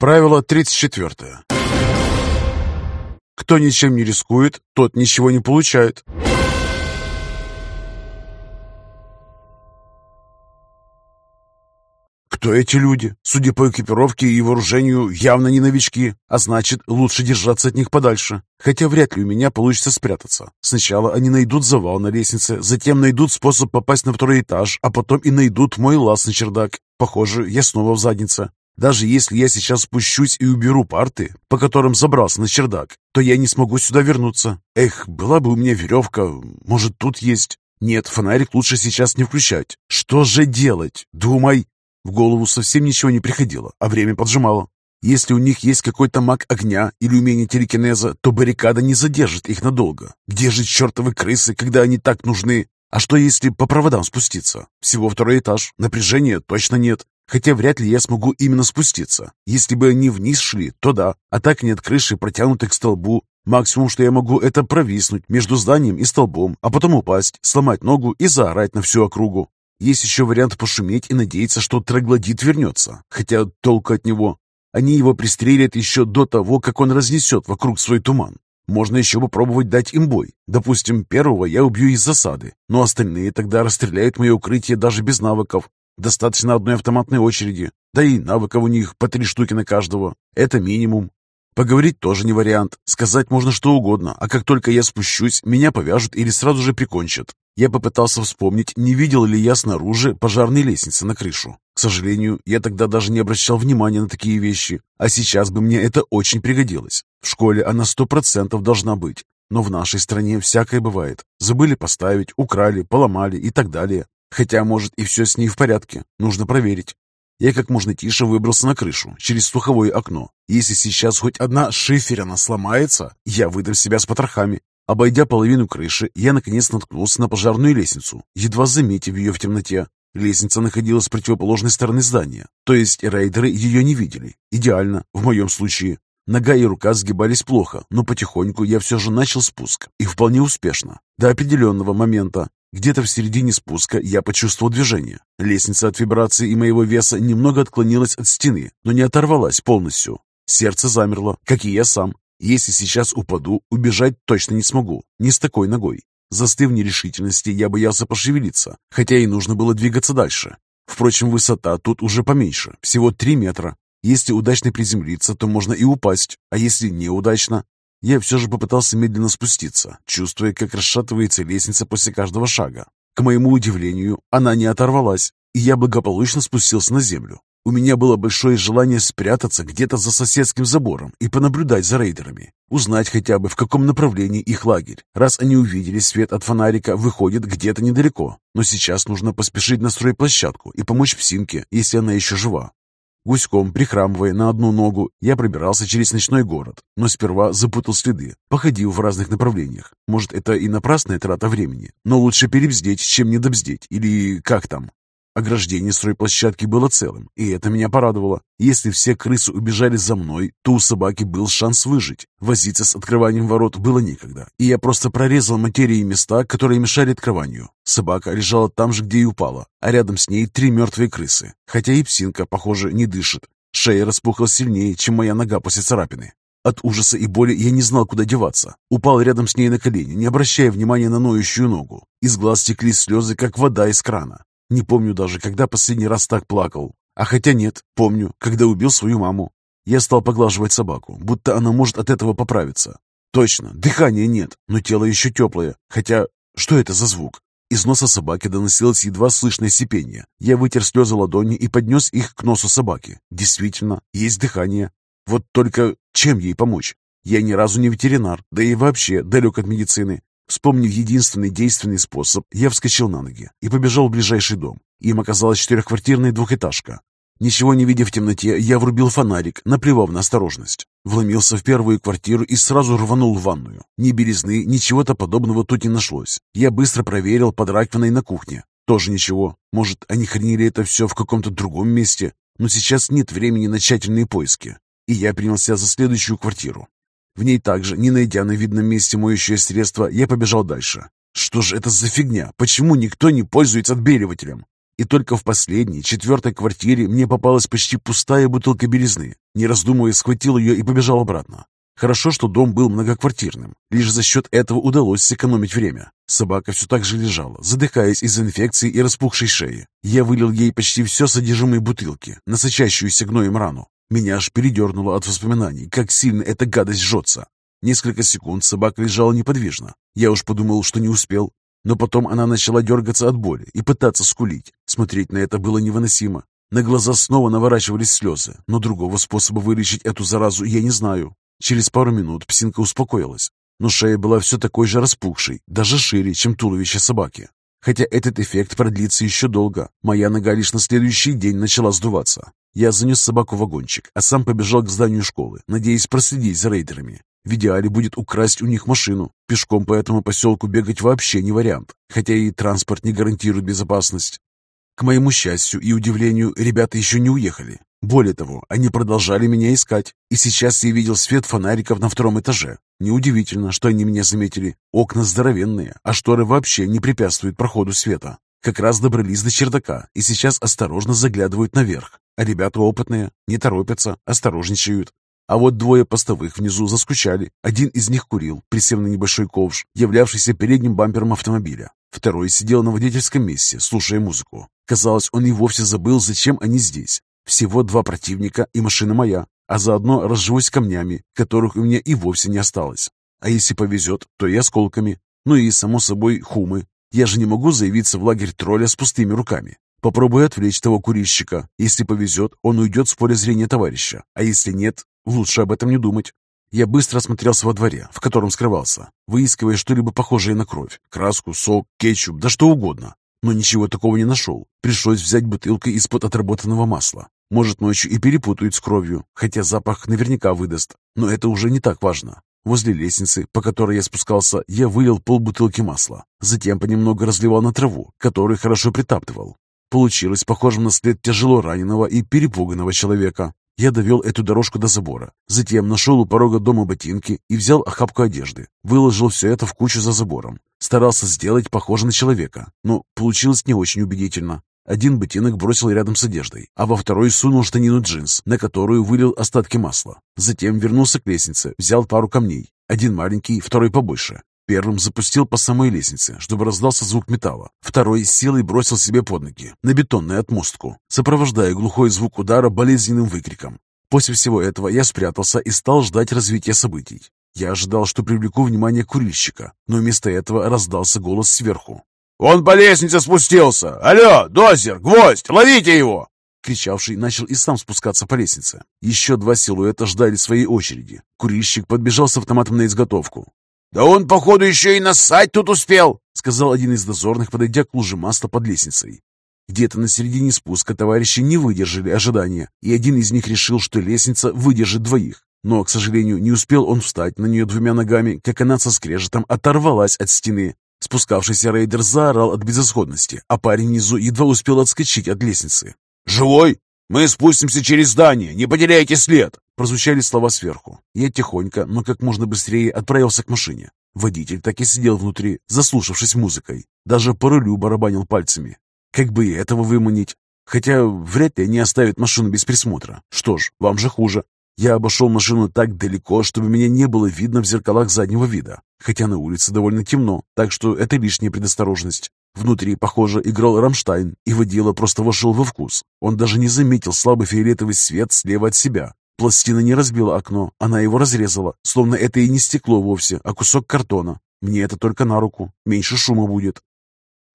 Правило 34. Кто ничем не рискует, тот ничего не получает. Кто эти люди? Судя по экипировке и вооружению, явно не новички, а значит, лучше держаться от них подальше. Хотя вряд ли у меня получится спрятаться. Сначала они найдут завал на лестнице, затем найдут способ попасть на второй этаж, а потом и найдут мой лаз на чердак. Похоже, я снова в заднице. Даже если я сейчас спущусь и уберу парты, по которым забрался на чердак, то я не смогу сюда вернуться. Эх, была бы у меня веревка, может, тут есть. Нет, фонарик лучше сейчас не включать. Что же делать? Думай. В голову совсем ничего не приходило, а время поджимало. Если у них есть какой-то маг огня или умение телекинеза, то баррикада не задержит их надолго. Где же чертовы крысы, когда они так нужны? А что если по проводам спуститься? Всего второй этаж, напряжения точно нет. Хотя вряд ли я смогу именно спуститься. Если бы они вниз шли, то да, а так нет крыши, протянутой к столбу. Максимум, что я могу, это провиснуть между зданием и столбом, а потом упасть, сломать ногу и заорать на всю округу. Есть еще вариант пошуметь и надеяться, что троглодит вернется, хотя толку от него. Они его пристрелят еще до того, как он разнесет вокруг свой туман. Можно еще попробовать дать им бой. Допустим, первого я убью из засады, но остальные тогда расстреляют мое укрытие даже без навыков. Достаточно одной автоматной очереди, да и навыков у них по три штуки на каждого. Это минимум. Поговорить тоже не вариант. Сказать можно что угодно, а как только я спущусь, меня повяжут или сразу же прикончат. Я попытался вспомнить, не видел ли я снаружи пожарной лестницы на крышу. К сожалению, я тогда даже не обращал внимания на такие вещи, а сейчас бы мне это очень пригодилось. В школе она сто процентов должна быть, но в нашей стране всякое бывает. Забыли поставить, украли, поломали и так далее. Хотя, может, и все с ней в порядке. Нужно проверить. Я как можно тише выбрался на крышу, через слуховое окно. Если сейчас хоть одна шиферина сломается, я выдам себя с потрохами. Обойдя половину крыши, я наконец наткнулся на пожарную лестницу, едва заметив ее в темноте. Лестница находилась с противоположной стороны здания, то есть рейдеры ее не видели. Идеально, в моем случае. Нога и рука сгибались плохо, но потихоньку я все же начал спуск, и вполне успешно. До определенного момента, где-то в середине спуска я почувствовал движение. Лестница от вибрации и моего веса немного отклонилась от стены, но не оторвалась полностью. Сердце замерло, как и я сам. Если сейчас упаду, убежать точно не смогу, не с такой ногой. Застыв в нерешительности, я боялся пошевелиться, хотя и нужно было двигаться дальше. Впрочем, высота тут уже поменьше, всего 3 метра. Если удачно приземлиться, то можно и упасть, а если неудачно, я все же попытался медленно спуститься, чувствуя, как расшатывается лестница после каждого шага. К моему удивлению, она не оторвалась, и я благополучно спустился на землю. У меня было большое желание спрятаться где-то за соседским забором и понаблюдать за рейдерами, узнать хотя бы в каком направлении их лагерь. Раз они увидели свет от фонарика, выходит где-то недалеко. Но сейчас нужно поспешить на стройплощадку и помочь псинке, если она еще жива. Гуськом, прихрамывая на одну ногу, я пробирался через ночной город, но сперва запутал следы, походил в разных направлениях. Может, это и напрасная трата времени, но лучше перебздеть, чем недобздеть, или как там. Ограждение стройплощадки было целым, и это меня порадовало. Если все крысы убежали за мной, то у собаки был шанс выжить. Возиться с открыванием ворот было некогда, и я просто прорезал материи места, которые мешали открыванию. Собака лежала там же, где и упала, а рядом с ней три мертвые крысы, хотя и псинка, похоже, не дышит. Шея распухла сильнее, чем моя нога после царапины. От ужаса и боли я не знал, куда деваться. Упал рядом с ней на колени, не обращая внимания на ноющую ногу. Из глаз текли слезы, как вода из крана. Не помню даже, когда последний раз так плакал. А хотя нет, помню, когда убил свою маму. Я стал поглаживать собаку, будто она может от этого поправиться. Точно, дыхания нет, но тело еще теплое. Хотя, что это за звук? Из носа собаки доносилось едва слышное сипение. Я вытер слезы ладони и поднес их к носу собаки. Действительно, есть дыхание. Вот только чем ей помочь? Я ни разу не ветеринар, да и вообще далек от медицины. Вспомнив единственный действенный способ, я вскочил на ноги и побежал в ближайший дом. Им оказалась четырехквартирная двухэтажка. Ничего не видя в темноте, я врубил фонарик, наплевав на осторожность. Вломился в первую квартиру и сразу рванул в ванную. Ни белизны, ничего-то подобного тут не нашлось. Я быстро проверил под раковиной на кухне. Тоже ничего. Может, они хранили это все в каком-то другом месте. Но сейчас нет времени на тщательные поиски. И я принялся за следующую квартиру. В ней также, не найдя на видном месте моющее средство, я побежал дальше. Что же это за фигня? Почему никто не пользуется отбеливателем? И только в последней, четвертой квартире мне попалась почти пустая бутылка белизны. Не раздумывая, схватил ее и побежал обратно. Хорошо, что дом был многоквартирным. Лишь за счет этого удалось сэкономить время. Собака все так же лежала, задыхаясь из инфекции и распухшей шеи. Я вылил ей почти все содержимое бутылки, на сочащуюся гноем рану. Меня аж передернуло от воспоминаний, как сильно эта гадость жжется. Несколько секунд собака лежала неподвижно. Я уж подумал, что не успел. Но потом она начала дергаться от боли и пытаться скулить. Смотреть на это было невыносимо. На глаза снова наворачивались слезы, но другого способа вылечить эту заразу я не знаю. Через пару минут псинка успокоилась, но шея была все такой же распухшей, даже шире, чем туловище собаки. Хотя этот эффект продлится еще долго, моя нога лишь на следующий день начала сдуваться. Я занес собаку в вагончик, а сам побежал к зданию школы, надеясь проследить за рейдерами. В идеале будет украсть у них машину. Пешком по этому поселку бегать вообще не вариант, хотя и транспорт не гарантирует безопасность. К моему счастью и удивлению, ребята еще не уехали. Более того, они продолжали меня искать, и сейчас я видел свет фонариков на втором этаже. Неудивительно, что они меня заметили. Окна здоровенные, а шторы вообще не препятствуют проходу света. Как раз добрались до чердака и сейчас осторожно заглядывают наверх. А ребята опытные, не торопятся, осторожничают. А вот двое постовых внизу заскучали. Один из них курил, присев на небольшой ковш, являвшийся передним бампером автомобиля. Второй сидел на водительском месте, слушая музыку. Казалось, он и вовсе забыл, зачем они здесь. Всего два противника и машина моя, а заодно разживусь камнями, которых у меня и вовсе не осталось. А если повезет, то и осколками. Ну и, само собой, хумы. Я же не могу заявиться в лагерь тролля с пустыми руками. Попробую отвлечь того курильщика. Если повезет, он уйдет с поля зрения товарища. А если нет, Лучше об этом не думать. Я быстро осмотрелся во дворе, в котором скрывался, выискивая что-либо похожее на кровь, краску, сок, кетчуп, да что угодно. Но ничего такого не нашел. Пришлось взять бутылкой из-под отработанного масла. Может, ночью и перепутают с кровью, хотя запах наверняка выдаст. Но это уже не так важно. Возле лестницы, по которой я спускался, я вылил полбутылки масла. Затем понемногу разливал на траву, которую хорошо притаптывал. Получилось похоже на след тяжело раненого и перепуганного человека. Я довел эту дорожку до забора, затем нашел у порога дома ботинки и взял охапку одежды. Выложил все это в кучу за забором. Старался сделать похоже на человека, но получилось не очень убедительно. Один ботинок бросил рядом с одеждой, а во второй сунул штанину джинс, на которую вылил остатки масла. Затем вернулся к лестнице, взял пару камней. Один маленький, второй побольше. Первым запустил по самой лестнице, чтобы раздался звук металла. Второй силой бросил себе под ноги, на бетонную отмостку, сопровождая глухой звук удара болезненным выкриком. После всего этого я спрятался и стал ждать развития событий. Я ожидал, что привлеку внимание курильщика, но вместо этого раздался голос сверху. «Он по лестнице спустился! Алло, дозер, гвоздь, ловите его!» Кричавший начал и сам спускаться по лестнице. Еще два силуэта ждали своей очереди. Курильщик подбежал с автоматом на изготовку. «Да он, походу, еще и нассать тут успел!» — сказал один из дозорных, подойдя к луже масла под лестницей. Где-то на середине спуска товарищи не выдержали ожидания, и один из них решил, что лестница выдержит двоих. Но, к сожалению, не успел он встать на нее двумя ногами, как она со скрежетом оторвалась от стены. Спускавшийся рейдер заорал от безысходности, а парень внизу едва успел отскочить от лестницы. «Живой? Мы спустимся через здание, не потеряйте след!» Прозвучали слова сверху. Я тихонько, но как можно быстрее отправился к машине. Водитель так и сидел внутри, заслушавшись музыкой. Даже по рулю барабанил пальцами. Как бы и этого выманить? Хотя вряд ли они оставят машину без присмотра. Что ж, вам же хуже. Я обошел машину так далеко, чтобы меня не было видно в зеркалах заднего вида. Хотя на улице довольно темно, так что это лишняя предосторожность. Внутри, похоже, играл Рамштайн, и водила просто вошел во вкус. Он даже не заметил слабый фиолетовый свет слева от себя, Пластина не разбила окно, она его разрезала, словно это и не стекло вовсе, а кусок картона. Мне это только на руку, меньше шума будет.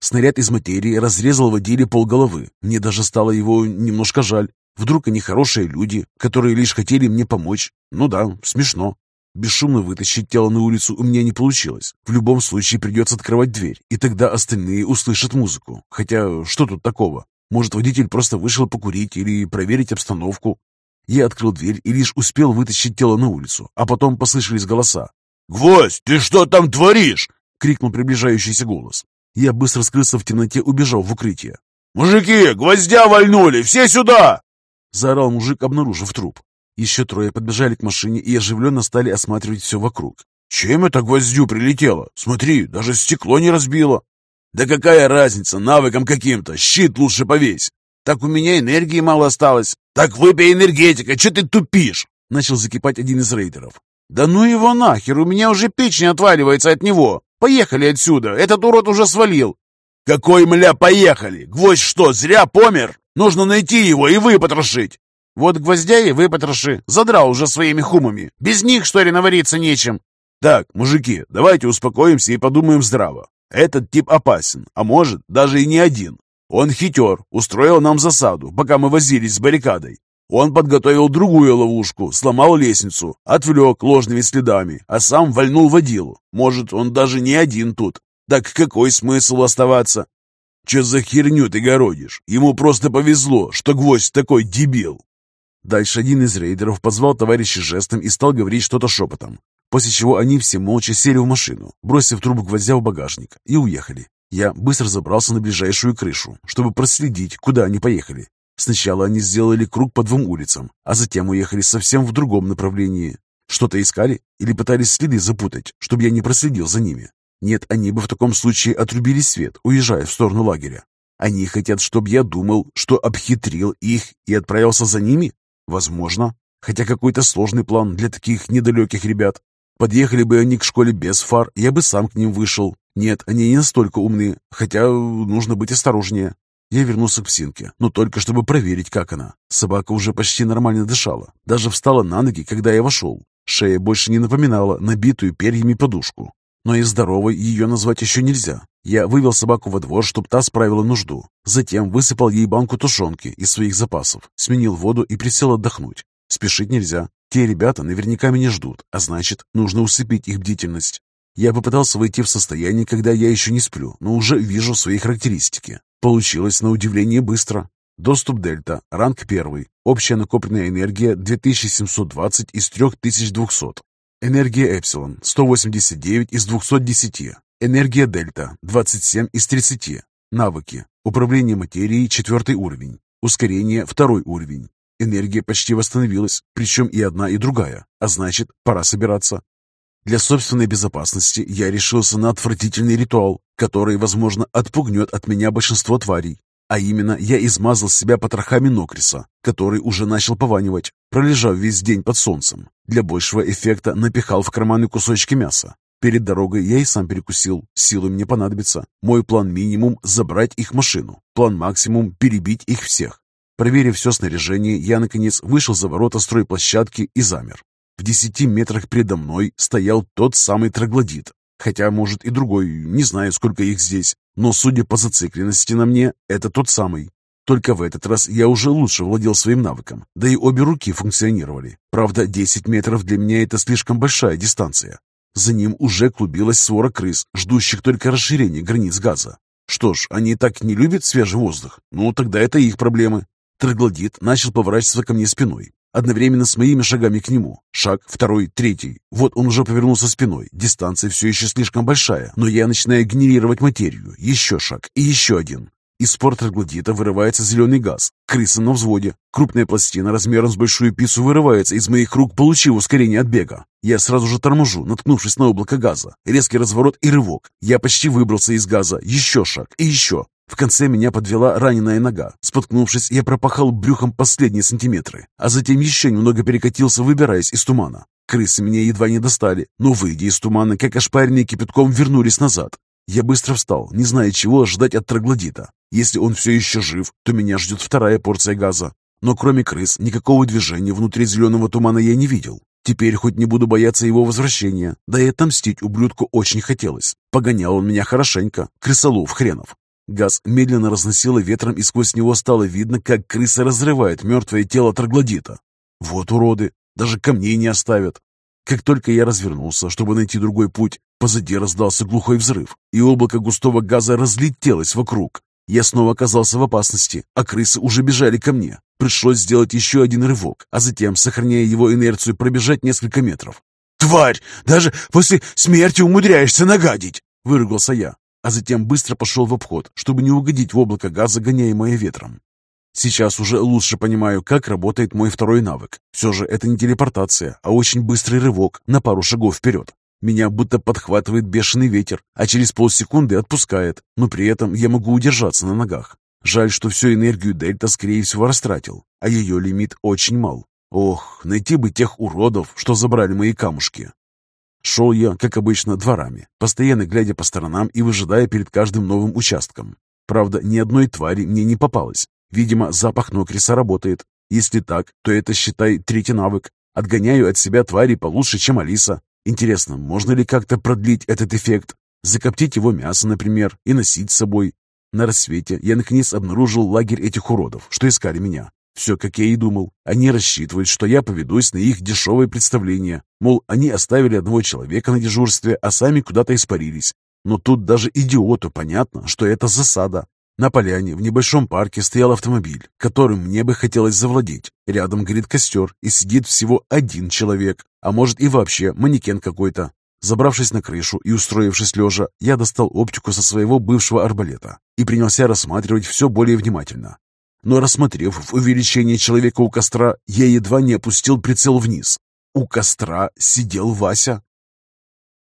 Снаряд из материи разрезал водиле полголовы. Мне даже стало его немножко жаль. Вдруг они хорошие люди, которые лишь хотели мне помочь. Ну да, смешно. Бесшумно вытащить тело на улицу у меня не получилось. В любом случае придется открывать дверь, и тогда остальные услышат музыку. Хотя, что тут такого? Может, водитель просто вышел покурить или проверить обстановку. Я открыл дверь и лишь успел вытащить тело на улицу, а потом послышались голоса. «Гвоздь, ты что там творишь?» — крикнул приближающийся голос. Я быстро скрылся в темноте, убежал в укрытие. «Мужики, гвоздя вальнули! Все сюда!» — заорал мужик, обнаружив труп. Еще трое подбежали к машине и оживленно стали осматривать все вокруг. «Чем это гвоздю прилетело? Смотри, даже стекло не разбило!» «Да какая разница, навыком каким-то, щит лучше повесь!» «Так у меня энергии мало осталось». «Так выпей энергетика, что ты тупишь?» Начал закипать один из рейдеров. «Да ну его нахер, у меня уже печень отваливается от него! Поехали отсюда, этот урод уже свалил!» «Какой, мля, поехали? Гвоздь что, зря помер? Нужно найти его и выпотрошить!» «Вот гвоздя и выпотроши, задрал уже своими хумами. Без них, что ли, навариться нечем?» «Так, мужики, давайте успокоимся и подумаем здраво. Этот тип опасен, а может, даже и не один. Он хитер, устроил нам засаду, пока мы возились с баррикадой. Он подготовил другую ловушку, сломал лестницу, отвлек ложными следами, а сам вальнул водилу. Может, он даже не один тут. Так какой смысл оставаться? Че за херню ты городишь? Ему просто повезло, что гвоздь такой дебил. Дальше один из рейдеров позвал товарища жестом и стал говорить что-то шепотом, после чего они все молча сели в машину, бросив трубу гвоздя в багажник, и уехали. Я быстро забрался на ближайшую крышу, чтобы проследить, куда они поехали. Сначала они сделали круг по двум улицам, а затем уехали совсем в другом направлении. Что-то искали или пытались следы запутать, чтобы я не проследил за ними. Нет, они бы в таком случае отрубили свет, уезжая в сторону лагеря. Они хотят, чтобы я думал, что обхитрил их и отправился за ними? Возможно. Хотя какой-то сложный план для таких недалеких ребят. Подъехали бы они к школе без фар, я бы сам к ним вышел. Нет, они не настолько умны, хотя нужно быть осторожнее. Я вернулся к псинке, но только чтобы проверить, как она. Собака уже почти нормально дышала, даже встала на ноги, когда я вошел. Шея больше не напоминала набитую перьями подушку. Но и здоровой ее назвать еще нельзя. Я вывел собаку во двор, чтобы та справила нужду. Затем высыпал ей банку тушенки из своих запасов, сменил воду и присел отдохнуть. Спешить нельзя. Те ребята наверняка меня ждут, а значит, нужно усыпить их бдительность. Я попытался войти в состояние, когда я еще не сплю, но уже вижу свои характеристики. Получилось на удивление быстро. Доступ Дельта, ранг 1. Общая накопленная энергия 2720 из 3200. Энергия Эпсилон 189 из 210. Энергия Дельта 27 из 30. Навыки. Управление материей 4 уровень. Ускорение 2 уровень. Энергия почти восстановилась, причем и одна, и другая. А значит, пора собираться. Для собственной безопасности я решился на отвратительный ритуал, который, возможно, отпугнет от меня большинство тварей. А именно, я измазал себя потрохами нокриса, который уже начал пованивать, пролежав весь день под солнцем. Для большего эффекта напихал в карманы кусочки мяса. Перед дорогой я и сам перекусил. Силы мне понадобятся. Мой план минимум – забрать их машину. План максимум – перебить их всех. Проверив все снаряжение, я, наконец, вышел за ворота стройплощадки и замер. В десяти метрах передо мной стоял тот самый троглодит, хотя, может, и другой, не знаю, сколько их здесь, но, судя по зацикленности на мне, это тот самый. Только в этот раз я уже лучше владел своим навыком, да и обе руки функционировали. Правда, 10 метров для меня это слишком большая дистанция. За ним уже клубилась свора крыс, ждущих только расширения границ газа. Что ж, они так не любят свежий воздух? Ну, тогда это их проблемы. Троглодит начал поворачиваться ко мне спиной, одновременно с моими шагами к нему. Шаг, второй, третий. Вот он уже повернулся спиной. Дистанция все еще слишком большая, но я начинаю генерировать материю. Еще шаг и еще один. Из спор троглодита вырывается зеленый газ. Крыса на взводе. Крупная пластина размером с большую пиццу вырывается из моих рук, получив ускорение от бега. Я сразу же торможу, наткнувшись на облако газа. Резкий разворот и рывок. Я почти выбрался из газа. Еще шаг и еще. В конце меня подвела раненая нога. Споткнувшись, я пропахал брюхом последние сантиметры, а затем еще немного перекатился, выбираясь из тумана. Крысы меня едва не достали, но, выйдя из тумана, как ошпаренные кипятком, вернулись назад. Я быстро встал, не зная, чего ожидать от троглодита. Если он все еще жив, то меня ждет вторая порция газа. Но кроме крыс, никакого движения внутри зеленого тумана я не видел. Теперь хоть не буду бояться его возвращения, да и отомстить ублюдку очень хотелось. Погонял он меня хорошенько, крысолов хренов. Газ медленно разносило ветром, и сквозь него стало видно, как крыса разрывает мертвое тело троглодита. Вот уроды, даже камней не оставят. Как только я развернулся, чтобы найти другой путь, позади раздался глухой взрыв, и облако густого газа разлетелось вокруг. Я снова оказался в опасности, а крысы уже бежали ко мне. Пришлось сделать еще один рывок, а затем, сохраняя его инерцию, пробежать несколько метров. «Тварь! Даже после смерти умудряешься нагадить!» — выругался я а затем быстро пошел в обход, чтобы не угодить в облако газа, гоняемое ветром. Сейчас уже лучше понимаю, как работает мой второй навык. Все же это не телепортация, а очень быстрый рывок на пару шагов вперед. Меня будто подхватывает бешеный ветер, а через полсекунды отпускает, но при этом я могу удержаться на ногах. Жаль, что всю энергию Дельта, скорее всего, растратил, а ее лимит очень мал. Ох, найти бы тех уродов, что забрали мои камушки. Шел я, как обычно, дворами, постоянно глядя по сторонам и выжидая перед каждым новым участком. Правда, ни одной твари мне не попалось. Видимо, запах Нокриса работает. Если так, то это, считай, третий навык. Отгоняю от себя твари получше, чем Алиса. Интересно, можно ли как-то продлить этот эффект? Закоптить его мясо, например, и носить с собой. На рассвете я наконец обнаружил лагерь этих уродов, что искали меня. Все, как я и думал. Они рассчитывают, что я поведусь на их дешевое представление. Мол, они оставили одного человека на дежурстве, а сами куда-то испарились. Но тут даже идиоту понятно, что это засада. На поляне в небольшом парке стоял автомобиль, которым мне бы хотелось завладеть. Рядом горит костер, и сидит всего один человек, а может и вообще манекен какой-то. Забравшись на крышу и устроившись лежа, я достал оптику со своего бывшего арбалета и принялся рассматривать все более внимательно. Но рассмотрев увеличение человека у костра, я едва не опустил прицел вниз. У костра сидел Вася.